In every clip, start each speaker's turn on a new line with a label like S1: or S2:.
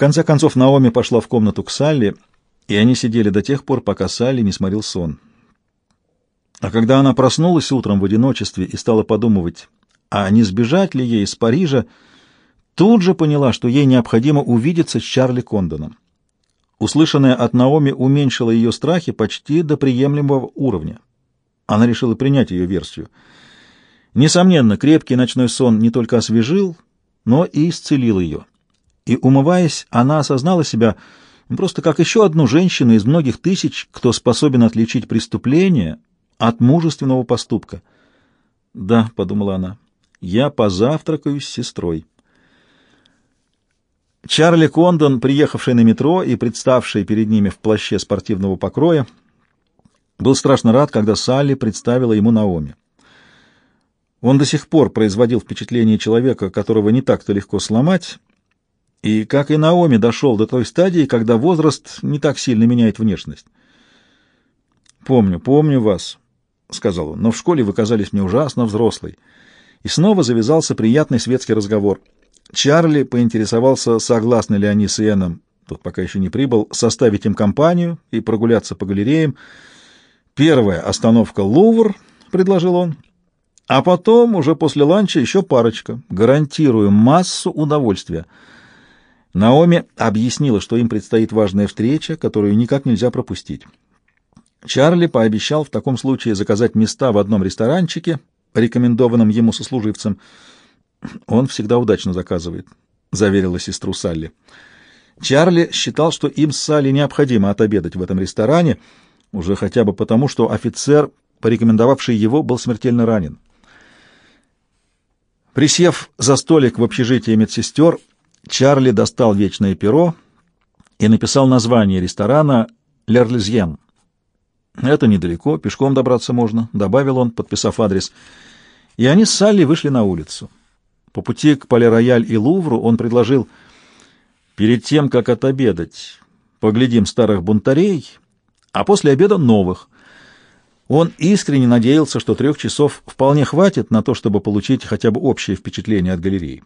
S1: конце концов Наоми пошла в комнату к Салли, и они сидели до тех пор, пока Салли не сморил сон. А когда она проснулась утром в одиночестве и стала подумывать, а не сбежать ли ей из Парижа, тут же поняла, что ей необходимо увидеться с Чарли Кондоном. Услышанное от Наоми уменьшило ее страхи почти до приемлемого уровня. Она решила принять ее версию. Несомненно, крепкий ночной сон не только освежил, но и исцелил ее. И, умываясь, она осознала себя просто как еще одну женщину из многих тысяч, кто способен отличить преступление от мужественного поступка. «Да», — подумала она, — «я позавтракаю с сестрой». Чарли Кондон, приехавший на метро и представший перед ними в плаще спортивного покроя, был страшно рад, когда Салли представила ему Наоми. Он до сих пор производил впечатление человека, которого не так-то легко сломать, и, как и Наоми, дошел до той стадии, когда возраст не так сильно меняет внешность. «Помню, помню вас», — сказал он, — «но в школе вы казались мне ужасно взрослой». И снова завязался приятный светский разговор. Чарли поинтересовался, согласны ли они с Иэном, тот пока еще не прибыл, составить им компанию и прогуляться по галереям. «Первая остановка — Лувр», — предложил он, — «а потом, уже после ланча, еще парочка. Гарантирую массу удовольствия». Наоми объяснила, что им предстоит важная встреча, которую никак нельзя пропустить. Чарли пообещал в таком случае заказать места в одном ресторанчике, рекомендованном ему сослуживцем. «Он всегда удачно заказывает», — заверила сестру Салли. Чарли считал, что им с Салли необходимо отобедать в этом ресторане, уже хотя бы потому, что офицер, порекомендовавший его, был смертельно ранен. Присев за столик в общежитии медсестер, Чарли достал вечное перо и написал название ресторана «Лерлизьен». «Это недалеко, пешком добраться можно», — добавил он, подписав адрес. И они с Салли вышли на улицу. По пути к Пале-Рояль и Лувру он предложил, «Перед тем, как отобедать, поглядим старых бунтарей, а после обеда новых». Он искренне надеялся, что трех часов вполне хватит на то, чтобы получить хотя бы общее впечатление от галереи.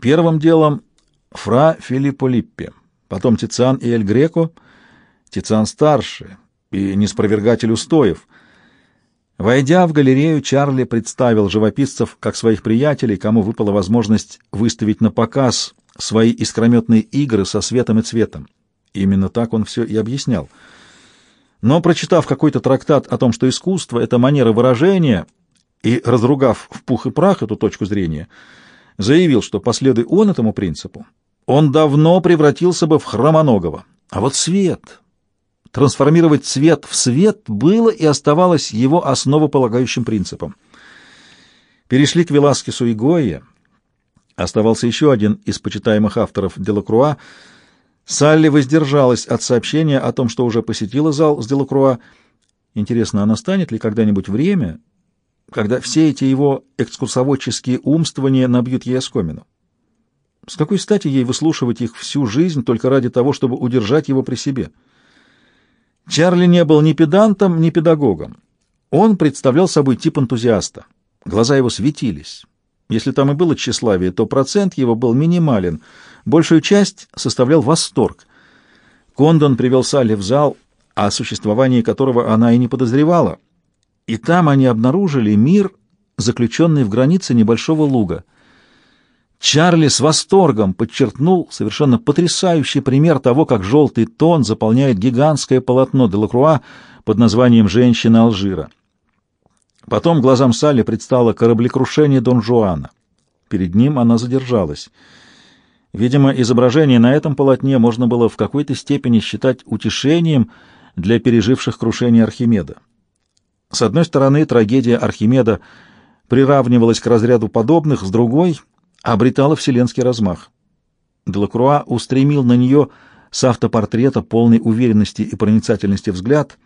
S1: Первым делом Фра Филиппо Липпе, потом Тициан и Эль Греко, Тициан старший и неспровергатель устоев. Войдя в галерею, Чарли представил живописцев как своих приятелей, кому выпала возможность выставить на показ свои искрометные игры со светом и цветом. Именно так он все и объяснял. Но, прочитав какой-то трактат о том, что искусство — это манера выражения, и разругав в пух и прах эту точку зрения, заявил, что последуя он этому принципу, он давно превратился бы в хромоногого. А вот свет, трансформировать цвет в свет было и оставалось его основополагающим принципом. Перешли к Веласкесу и Гойе. Оставался еще один из почитаемых авторов Делакруа. Салли воздержалась от сообщения о том, что уже посетила зал с Делакруа. Интересно, а настанет ли когда-нибудь время, когда все эти его экскурсоводческие умствования набьют ей оскомину? С какой стати ей выслушивать их всю жизнь только ради того, чтобы удержать его при себе? Чарли не был ни педантом, ни педагогом. Он представлял собой тип энтузиаста. Глаза его светились. Если там и было тщеславие, то процент его был минимален. Большую часть составлял восторг. Кондон привел Салли в зал, о существовании которого она и не подозревала — и там они обнаружили мир, заключенный в границе небольшого луга. Чарли с восторгом подчеркнул совершенно потрясающий пример того, как желтый тон заполняет гигантское полотно Делакруа под названием «Женщина Алжира». Потом глазам Салли предстало кораблекрушение Дон Жуана. Перед ним она задержалась. Видимо, изображение на этом полотне можно было в какой-то степени считать утешением для переживших крушение Архимеда. С одной стороны, трагедия Архимеда приравнивалась к разряду подобных, с другой — обретала вселенский размах. Делакруа устремил на нее с автопортрета полной уверенности и проницательности взгляд.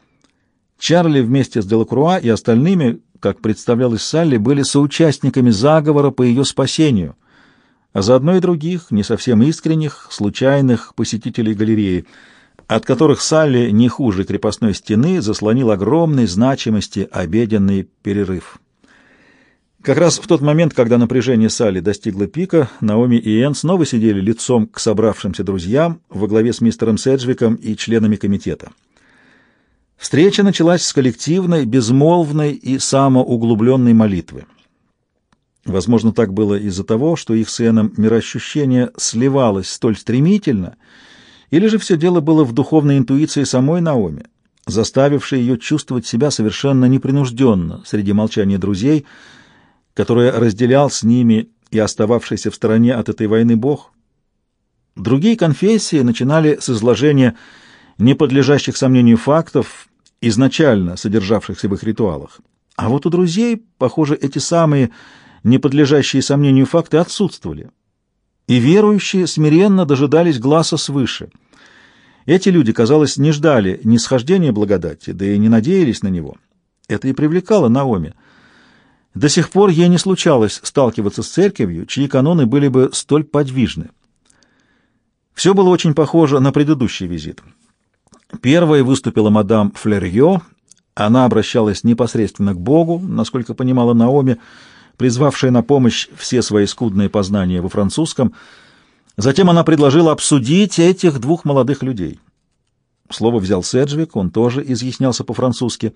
S1: Чарли вместе с Делакруа и остальными, как представлялось Салли, были соучастниками заговора по ее спасению, а заодно и других, не совсем искренних, случайных посетителей галереи — от которых Салли не хуже крепостной стены заслонил огромной значимости обеденный перерыв. Как раз в тот момент, когда напряжение Салли достигло пика, Наоми и Энн снова сидели лицом к собравшимся друзьям во главе с мистером Седжвиком и членами комитета. Встреча началась с коллективной, безмолвной и самоуглубленной молитвы. Возможно, так было из-за того, что их с Энном мироощущение сливалось столь стремительно, или же все дело было в духовной интуиции самой Наоми, заставившей ее чувствовать себя совершенно непринужденно среди молчания друзей, которое разделял с ними и остававшийся в стороне от этой войны Бог. Другие конфессии начинали с изложения неподлежащих сомнению фактов, изначально содержавшихся в их ритуалах. А вот у друзей, похоже, эти самые неподлежащие сомнению факты отсутствовали. И верующие смиренно дожидались глаза свыше. Эти люди, казалось, не ждали нисхождения благодати, да и не надеялись на него. Это и привлекало Наоми. До сих пор ей не случалось сталкиваться с церковью, чьи каноны были бы столь подвижны. Все было очень похоже на предыдущий визит. Первой выступила мадам Флерье. Она обращалась непосредственно к Богу, насколько понимала Наоми, призвавшая на помощь все свои скудные познания во французском. Затем она предложила обсудить этих двух молодых людей. Слово взял Седжвик, он тоже изъяснялся по-французски.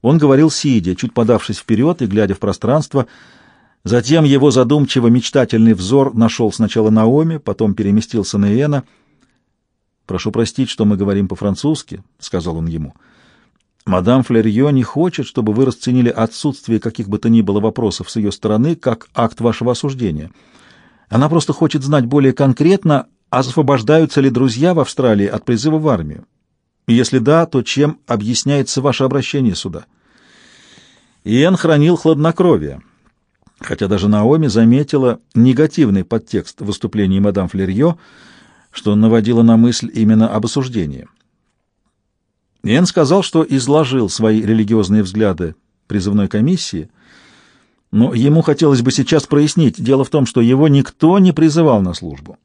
S1: Он говорил сидя, чуть подавшись вперед и глядя в пространство. Затем его задумчиво-мечтательный взор нашел сначала Наоми, потом переместился на Иэна — «Прошу простить, что мы говорим по-французски», — сказал он ему. «Мадам Флерье не хочет, чтобы вы расценили отсутствие каких бы то ни было вопросов с ее стороны как акт вашего осуждения. Она просто хочет знать более конкретно, освобождаются ли друзья в Австралии от призыва в армию. Если да, то чем объясняется ваше обращение сюда?» Иэн хранил хладнокровие, хотя даже Наоми заметила негативный подтекст выступления мадам Флерье — что наводило на мысль именно об осуждении. Иэн сказал, что изложил свои религиозные взгляды призывной комиссии, но ему хотелось бы сейчас прояснить. Дело в том, что его никто не призывал на службу.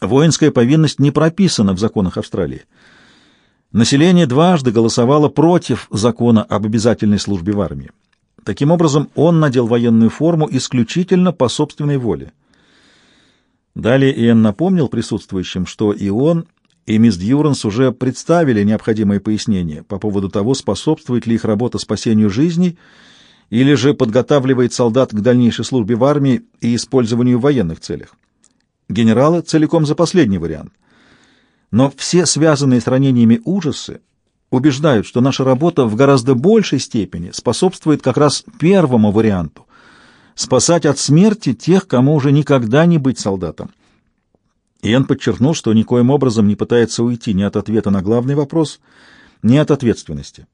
S1: Воинская повинность не прописана в законах Австралии. Население дважды голосовало против закона об обязательной службе в армии. Таким образом, он надел военную форму исключительно по собственной воле. Далее Иэн напомнил присутствующим, что и он, и мисс Дьюранс уже представили необходимые пояснения по поводу того, способствует ли их работа спасению жизней или же подготавливает солдат к дальнейшей службе в армии и использованию в военных целях. Генералы целиком за последний вариант. Но все связанные с ранениями ужасы убеждают, что наша работа в гораздо большей степени способствует как раз первому варианту, спасать от смерти тех, кому уже никогда не быть солдатом. Иэн подчеркнул, что никоим образом не пытается уйти ни от ответа на главный вопрос, ни от ответственности.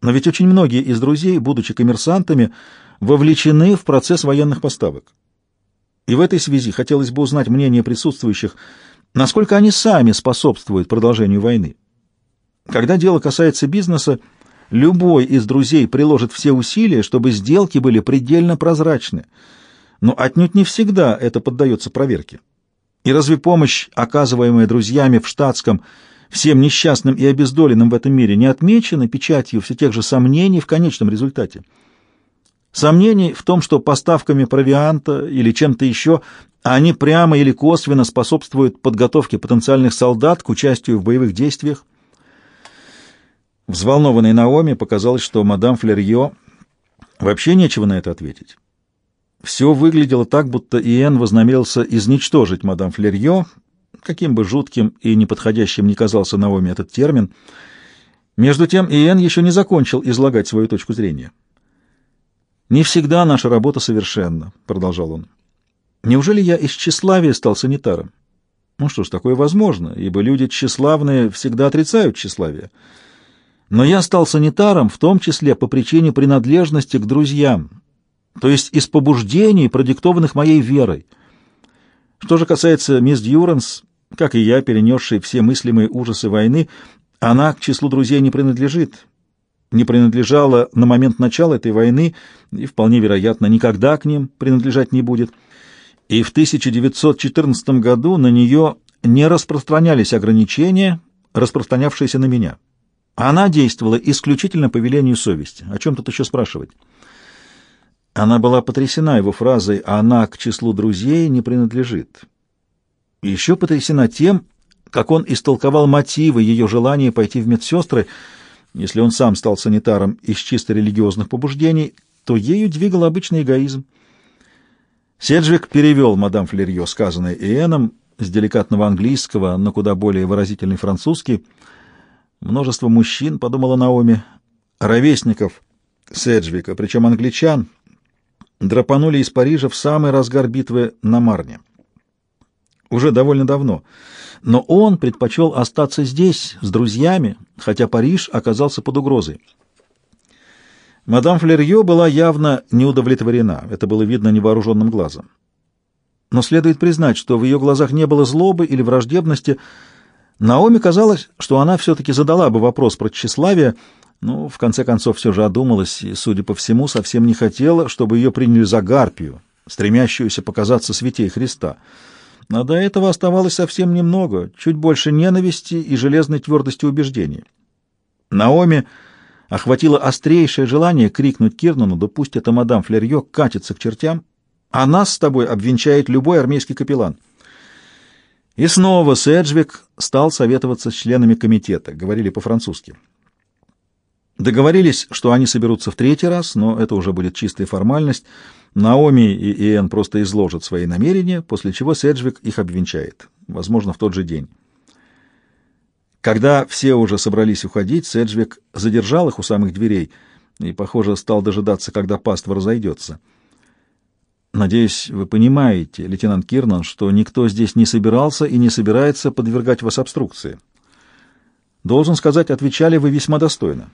S1: Но ведь очень многие из друзей, будучи коммерсантами, вовлечены в процесс военных поставок. И в этой связи хотелось бы узнать мнение присутствующих, насколько они сами способствуют продолжению войны. Когда дело касается бизнеса, Любой из друзей приложит все усилия, чтобы сделки были предельно прозрачны. Но отнюдь не всегда это поддается проверке. И разве помощь, оказываемая друзьями в штатском, всем несчастным и обездоленным в этом мире, не отмечена печатью все тех же сомнений в конечном результате? Сомнений в том, что поставками провианта или чем-то еще они прямо или косвенно способствуют подготовке потенциальных солдат к участию в боевых действиях, Взволнованной Наоми показалось, что мадам Флерье вообще нечего на это ответить. Все выглядело так, будто Иэн вознамерился изничтожить мадам Флерье, каким бы жутким и неподходящим ни казался Наоми этот термин. Между тем Иэн еще не закончил излагать свою точку зрения. «Не всегда наша работа совершенна», — продолжал он. «Неужели я из тщеславия стал санитаром? Ну что ж, такое возможно, ибо люди тщеславные всегда отрицают тщеславие». Но я стал санитаром в том числе по причине принадлежности к друзьям, то есть из побуждений, продиктованных моей верой. Что же касается мисс Дьюранс, как и я, перенесшей все мыслимые ужасы войны, она к числу друзей не принадлежит, не принадлежала на момент начала этой войны и, вполне вероятно, никогда к ним принадлежать не будет. И в 1914 году на нее не распространялись ограничения, распространявшиеся на меня. Она действовала исключительно по велению совести. О чем тут еще спрашивать? Она была потрясена его фразой «она к числу друзей не принадлежит». Еще потрясена тем, как он истолковал мотивы ее желания пойти в медсестры. Если он сам стал санитаром из чисто религиозных побуждений, то ею двигал обычный эгоизм. Седжвик перевел мадам Флерье, сказанное Иэном, с деликатного английского на куда более выразительный французский. Множество мужчин, подумала Наоми, ровесников Седжвика, причем англичан, драпанули из Парижа в самый разгар битвы на Марне. Уже довольно давно. Но он предпочел остаться здесь, с друзьями, хотя Париж оказался под угрозой. Мадам Флерье была явно неудовлетворена, это было видно невооруженным глазом. Но следует признать, что в ее глазах не было злобы или враждебности. Наоми казалось, что она все-таки задала бы вопрос про тщеславие, но в конце концов все же одумалась и, судя по всему, совсем не хотела, чтобы ее приняли за гарпию, стремящуюся показаться святей Христа. Но до этого оставалось совсем немного, чуть больше ненависти и железной твердости убеждений. Наоми охватило острейшее желание крикнуть Кирнану, да пусть эта мадам Флерье катится к чертям, а нас с тобой обвенчает любой армейский капеллан. И снова Седжвик стал советоваться с членами комитета, говорили по-французски. Договорились, что они соберутся в третий раз, но это уже будет чистая формальность. Наоми и Иэн просто изложат свои намерения, после чего Седжвик их обвенчает, возможно, в тот же день. Когда все уже собрались уходить, Седжвик задержал их у самых дверей и, похоже, стал дожидаться, когда паства разойдется. «Надеюсь, вы понимаете, лейтенант Кирнан, что никто здесь не собирался и не собирается подвергать вас обструкции. Должен сказать, отвечали вы весьма достойно.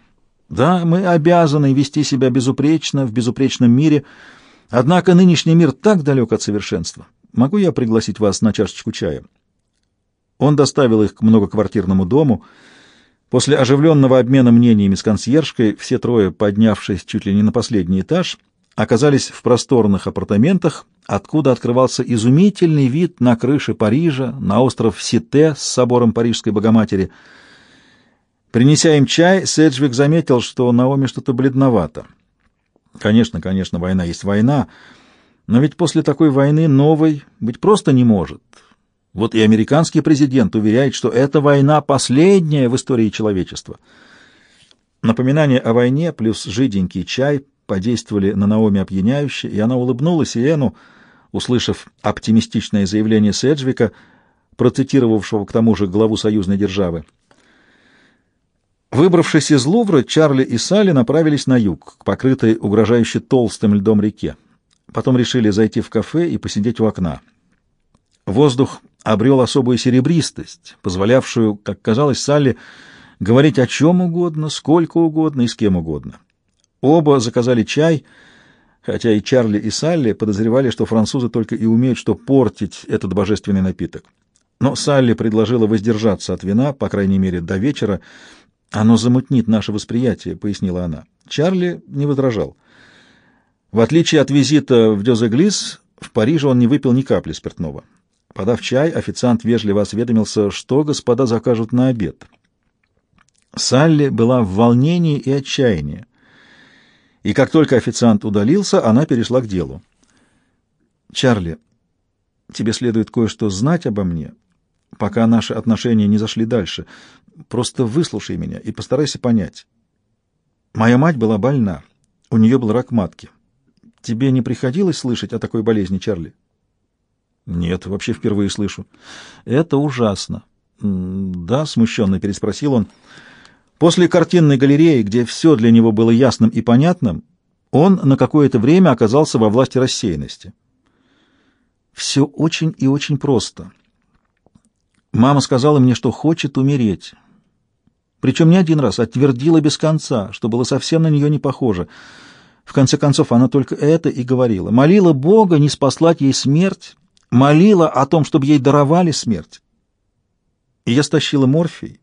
S1: Да, мы обязаны вести себя безупречно в безупречном мире, однако нынешний мир так далек от совершенства. Могу я пригласить вас на чашечку чая?» Он доставил их к многоквартирному дому. После оживленного обмена мнениями с консьержкой все трое, поднявшись чуть ли не на последний этаж, оказались в просторных апартаментах, откуда открывался изумительный вид на крыши Парижа, на остров Сите с собором Парижской Богоматери. Принеся им чай, Седжвик заметил, что Наоми что-то бледновато. Конечно, конечно, война есть война, но ведь после такой войны новой быть просто не может. Вот и американский президент уверяет, что эта война последняя в истории человечества. Напоминание о войне плюс жиденький чай подействовали на Наоми опьяняюще, и она улыбнулась Иэну, услышав оптимистичное заявление Седжвика, процитировавшего к тому же главу союзной державы. Выбравшись из Лувра, Чарли и Салли направились на юг, к покрытой угрожающе толстым льдом реке. Потом решили зайти в кафе и посидеть у окна. Воздух обрел особую серебристость, позволявшую, как казалось Салли, говорить о чем угодно, сколько угодно и с кем угодно. Оба заказали чай, хотя и Чарли, и Салли подозревали, что французы только и умеют что портить этот божественный напиток. Но Салли предложила воздержаться от вина, по крайней мере, до вечера. «Оно замутнит наше восприятие», — пояснила она. Чарли не возражал. В отличие от визита в Дёзеглис, в Париже он не выпил ни капли спиртного. Подав чай, официант вежливо осведомился, что господа закажут на обед. Салли была в волнении и отчаянии. И как только официант удалился, она перешла к делу. «Чарли, тебе следует кое-что знать обо мне, пока наши отношения не зашли дальше. Просто выслушай меня и постарайся понять. Моя мать была больна, у нее был рак матки. Тебе не приходилось слышать о такой болезни, Чарли?» Нет, вообще впервые слышу. Это ужасно. Да, смущенно переспросил он. После картинной галереи, где все для него было ясным и понятным, он на какое-то время оказался во власти рассеянности. Все очень и очень просто. Мама сказала мне, что хочет умереть. Причем не один раз, а твердила без конца, что было совсем на нее не похоже. В конце концов, она только это и говорила. Молила Бога не спаслать ей смерть, молила о том, чтобы ей даровали смерть. И я стащила морфий.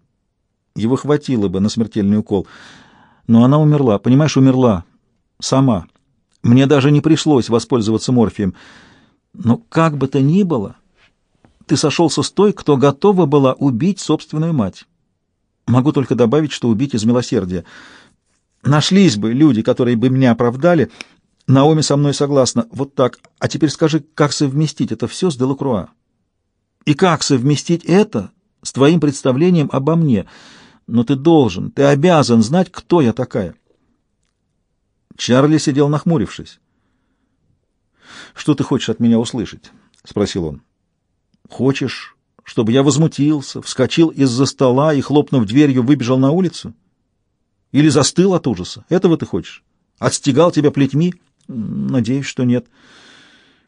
S1: Его хватило бы на смертельный укол. Но она умерла, понимаешь, умерла. Сама. Мне даже не пришлось воспользоваться морфием. Но как бы то ни было, ты сошелся с той, кто готова была убить собственную мать. Могу только добавить, что убить из милосердия. Нашлись бы люди, которые бы меня оправдали, Наоми со мной согласна. Вот так. А теперь скажи, как совместить это все с Делакруа? И как совместить это с твоим представлением обо мне? Но ты должен, ты обязан знать, кто я такая. Чарли сидел нахмурившись. «Что ты хочешь от меня услышать?» — спросил он. «Хочешь, чтобы я возмутился, вскочил из-за стола и, хлопнув дверью, выбежал на улицу? Или застыл от ужаса? Этого ты хочешь? Отстегал тебя плетьми? Надеюсь, что нет.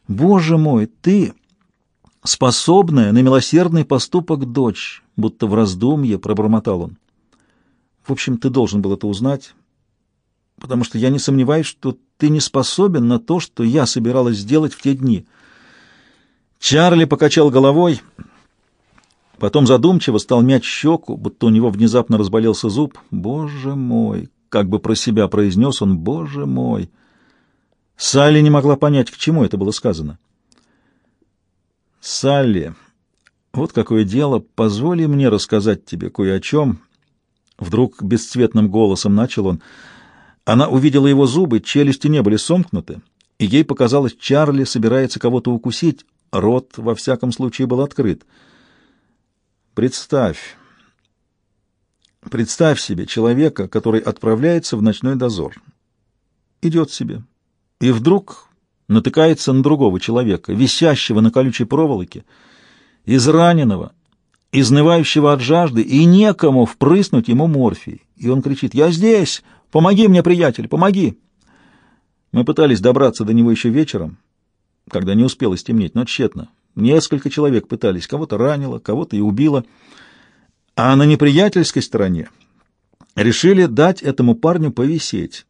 S1: Боже мой, ты способная на милосердный поступок дочь, будто в раздумье пробормотал он. В общем, ты должен был это узнать, потому что я не сомневаюсь, что ты не способен на то, что я собиралась сделать в те дни. Чарли покачал головой, потом задумчиво стал мять щеку, будто у него внезапно разболелся зуб. «Боже мой!» — как бы про себя произнес он. «Боже мой!» Салли не могла понять, к чему это было сказано. «Салли, вот какое дело, позволи мне рассказать тебе кое о чем». Вдруг бесцветным голосом начал он. Она увидела его зубы, челюсти не были сомкнуты, и ей показалось, Чарли собирается кого-то укусить. Рот, во всяком случае, был открыт. Представь, представь себе человека, который отправляется в ночной дозор. Идет себе. И вдруг натыкается на другого человека, висящего на колючей проволоке, израненного, изнывающего от жажды, и некому впрыснуть ему морфий. И он кричит «Я здесь! Помоги мне, приятель, помоги!» Мы пытались добраться до него еще вечером, когда не успело стемнеть, но тщетно. Несколько человек пытались, кого-то ранило, кого-то и убило. А на неприятельской стороне решили дать этому парню повисеть.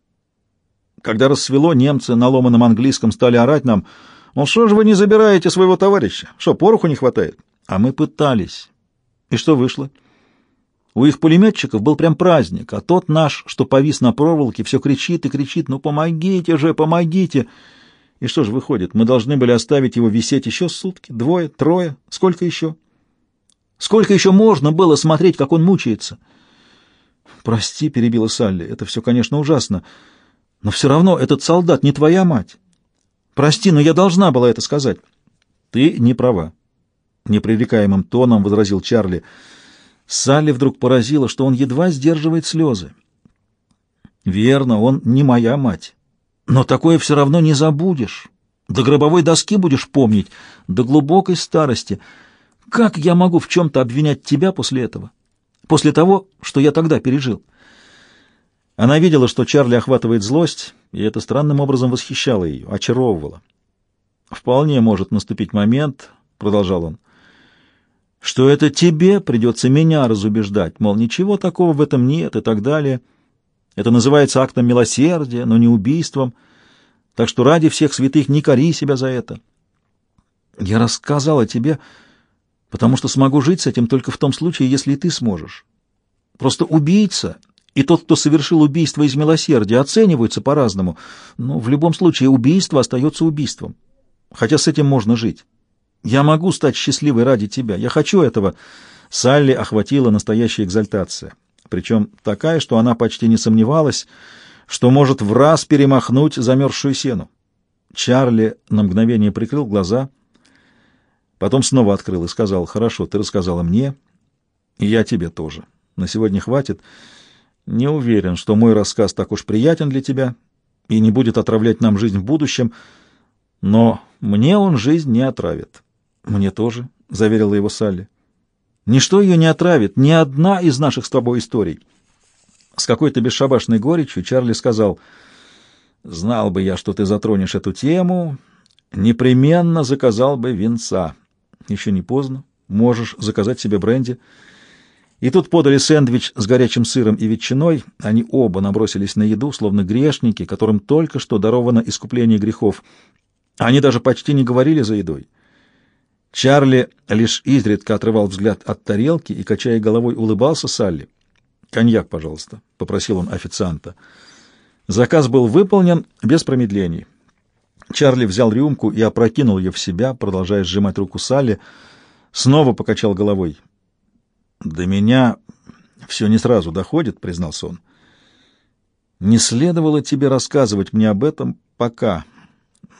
S1: Когда рассвело, немцы на ломаном английском стали орать нам, «Ну что же вы не забираете своего товарища? Что, пороху не хватает?» А мы пытались. И что вышло? У их пулеметчиков был прям праздник, а тот наш, что повис на проволоке, все кричит и кричит, «Ну помогите же, помогите!» И что же выходит, мы должны были оставить его висеть еще сутки, двое, трое, сколько еще? Сколько еще можно было смотреть, как он мучается? «Прости», — перебила Салли, — «это все, конечно, ужасно, но все равно этот солдат не твоя мать. Прости, но я должна была это сказать». «Ты не права», — непререкаемым тоном возразил Чарли, — Салли вдруг поразило, что он едва сдерживает слезы. «Верно, он не моя мать. Но такое все равно не забудешь. До гробовой доски будешь помнить, до глубокой старости. Как я могу в чем-то обвинять тебя после этого? После того, что я тогда пережил?» Она видела, что Чарли охватывает злость, и это странным образом восхищало ее, очаровывало. «Вполне может наступить момент», — продолжал он, — что это тебе придется меня разубеждать, мол, ничего такого в этом нет и так далее. Это называется актом милосердия, но не убийством. Так что ради всех святых не кори себя за это. Я рассказала тебе, потому что смогу жить с этим только в том случае, если и ты сможешь. Просто убийца и тот, кто совершил убийство из милосердия, оцениваются по-разному, но в любом случае убийство остается убийством, хотя с этим можно жить. Я могу стать счастливой ради тебя. Я хочу этого. Салли охватила настоящая экзальтация. Причем такая, что она почти не сомневалась, что может в раз перемахнуть замерзшую сену. Чарли на мгновение прикрыл глаза, потом снова открыл и сказал, «Хорошо, ты рассказала мне, и я тебе тоже. На сегодня хватит. Не уверен, что мой рассказ так уж приятен для тебя и не будет отравлять нам жизнь в будущем, но мне он жизнь не отравит. «Мне тоже», — заверила его Салли. «Ничто ее не отравит, ни одна из наших с тобой историй». С какой-то бесшабашной горечью Чарли сказал, «Знал бы я, что ты затронешь эту тему, непременно заказал бы винца. Еще не поздно, можешь заказать себе бренди». И тут подали сэндвич с горячим сыром и ветчиной. Они оба набросились на еду, словно грешники, которым только что даровано искупление грехов. Они даже почти не говорили за едой. Чарли лишь изредка отрывал взгляд от тарелки и, качая головой, улыбался Салли. «Коньяк, пожалуйста», — попросил он официанта. Заказ был выполнен без промедлений. Чарли взял рюмку и опрокинул ее в себя, продолжая сжимать руку Салли. Снова покачал головой. «До меня все не сразу доходит», — признался он. «Не следовало тебе рассказывать мне об этом, пока.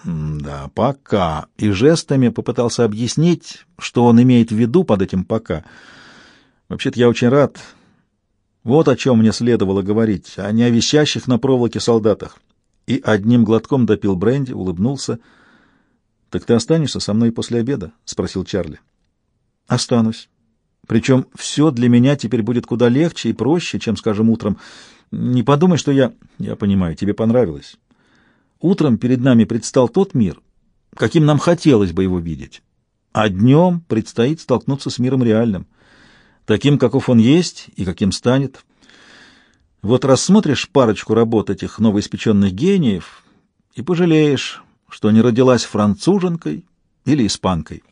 S1: Да, пока. И жестами попытался объяснить, что он имеет в виду под этим «пока». Вообще-то я очень рад. Вот о чем мне следовало говорить, а не о висящих на проволоке солдатах. И одним глотком допил бренди, улыбнулся. — Так ты останешься со мной после обеда? — спросил Чарли. — Останусь. Причем все для меня теперь будет куда легче и проще, чем, скажем, утром. Не подумай, что я... Я понимаю, тебе понравилось. Утром перед нами предстал тот мир, каким нам хотелось бы его видеть. А днем предстоит столкнуться с миром реальным, таким, каков он есть и каким станет. Вот рассмотришь парочку работ этих новоиспеченных гениев и пожалеешь, что не родилась француженкой или испанкой.